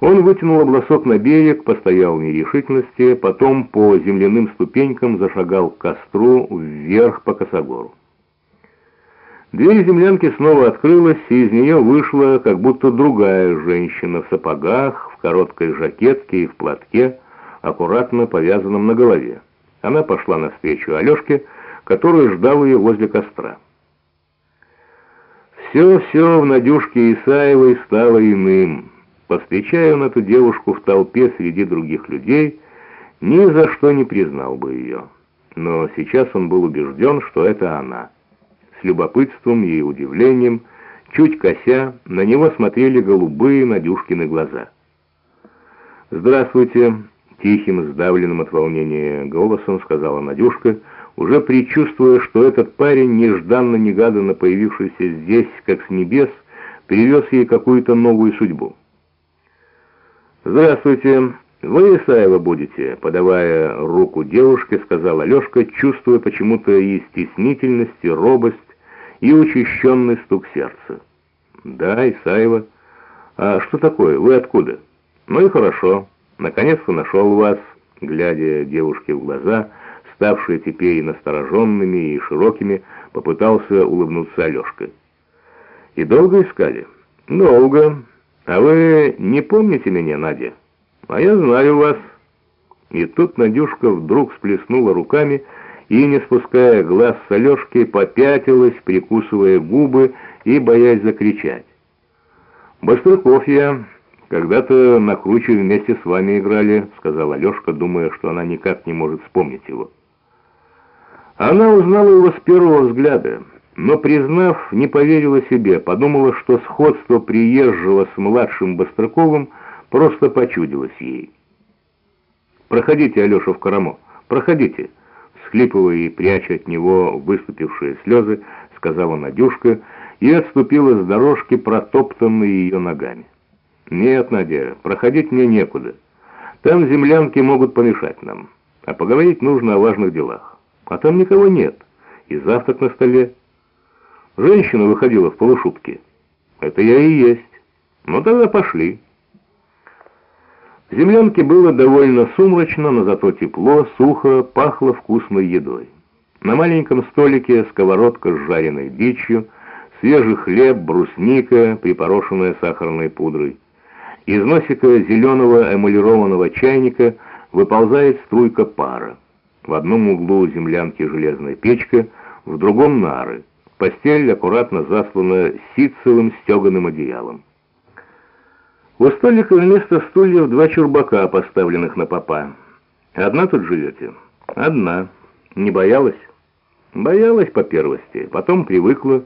Он вытянул обласок на берег, постоял в нерешительности, потом по земляным ступенькам зашагал к костру вверх по косогору. Дверь землянки снова открылась, и из нее вышла как будто другая женщина в сапогах, в короткой жакетке и в платке, аккуратно повязанном на голове. Она пошла навстречу Алешке, который ждал ее возле костра. Все-все в Надюшке Исаевой стало иным. Повстречая он эту девушку в толпе среди других людей, ни за что не признал бы ее. Но сейчас он был убежден, что это она. С любопытством и удивлением, чуть кося, на него смотрели голубые Надюшкины глаза. «Здравствуйте!» — тихим, сдавленным от волнения голосом сказала Надюшка, уже предчувствуя, что этот парень, нежданно-негаданно появившийся здесь, как с небес, привез ей какую-то новую судьбу. «Здравствуйте, вы Исаева будете?» Подавая руку девушке, сказал Алешка, чувствуя почему-то и стеснительность, и робость, и учащенный стук сердца. «Да, Исаева. А что такое? Вы откуда?» «Ну и хорошо. Наконец-то нашел вас», глядя девушке в глаза, ставшие теперь настороженными и широкими, попытался улыбнуться Алешка. «И долго искали?» «Долго. А вы не помните меня, Надя? А я знаю вас». И тут Надюшка вдруг сплеснула руками и, не спуская глаз с Алешки, попятилась, прикусывая губы и боясь закричать. «Быстрыков я. Когда-то на круче вместе с вами играли», — сказал Алешка, думая, что она никак не может вспомнить его. Она узнала его с первого взгляда, но, признав, не поверила себе, подумала, что сходство приезжего с младшим Бостроковым просто почудилось ей. «Проходите, Алеша, в Карамо, проходите», всхлипывая и пряча от него выступившие слезы, сказала Надюшка и отступила с дорожки, протоптанной ее ногами. «Нет, Надя, проходить мне некуда. Там землянки могут помешать нам, а поговорить нужно о важных делах. А там никого нет, и завтрак на столе. Женщина выходила в полушубке. Это я и есть. Ну тогда пошли». В землянке было довольно сумрачно, но зато тепло, сухо, пахло вкусной едой. На маленьком столике сковородка с жареной дичью, свежий хлеб, брусника, припорошенная сахарной пудрой. Из носика зеленого эмалированного чайника выползает струйка пара. В одном углу землянки железная печка, в другом нары. Постель аккуратно заслана ситцевым стеганым одеялом. У столика вместо стульев два чурбака, поставленных на попа. Одна тут живете? Одна. Не боялась? Боялась по первости, потом привыкла.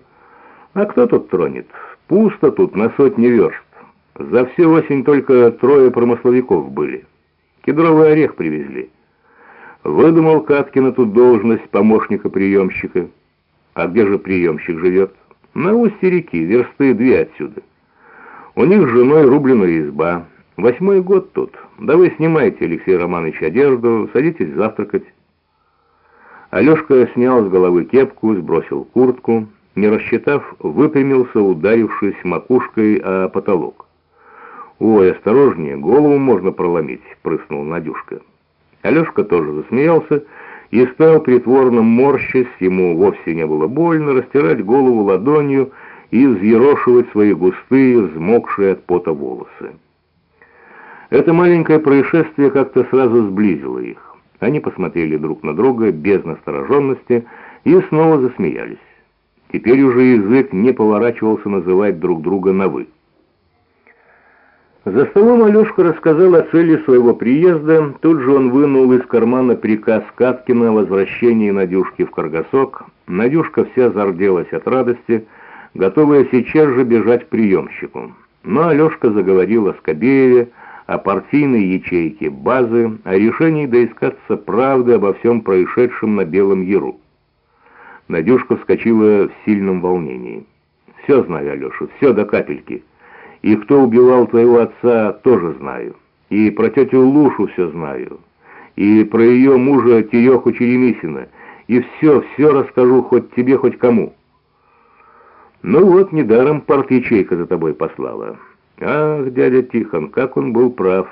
А кто тут тронет? Пусто тут на сотни верст. За всю осень только трое промысловиков были. Кедровый орех привезли. Выдумал Каткина тут должность помощника-приемщика. А где же приемщик живет? На устье реки, версты две отсюда. У них с женой рубленая изба. Восьмой год тут. Да вы снимайте, Алексей Романович, одежду, садитесь завтракать. Алешка снял с головы кепку, сбросил куртку, не рассчитав, выпрямился, ударившись макушкой о потолок. «Ой, осторожнее, голову можно проломить», — прыснул Надюшка. Алешка тоже засмеялся и стал притворно морщась, ему вовсе не было больно, растирать голову ладонью, и взъерошивать свои густые, взмокшие от пота волосы. Это маленькое происшествие как-то сразу сблизило их. Они посмотрели друг на друга без настороженности и снова засмеялись. Теперь уже язык не поворачивался называть друг друга на «вы». За столом Алешка рассказал о цели своего приезда. Тут же он вынул из кармана приказ Каткина о возвращении Надюшки в Каргасок. Надюшка вся зарделась от радости, готовая сейчас же бежать к приемщику. Но Алешка заговорил о Скобееве, о партийной ячейке базы, о решении доискаться правды обо всем происшедшем на Белом Яру. Надюшка вскочила в сильном волнении. «Все знаю, Алеша, все до капельки. И кто убивал твоего отца, тоже знаю. И про тетю Лушу все знаю. И про ее мужа Тереху Черемисина. И все, все расскажу хоть тебе, хоть кому». «Ну вот, недаром парт-ячейка за тобой послала. Ах, дядя Тихон, как он был прав.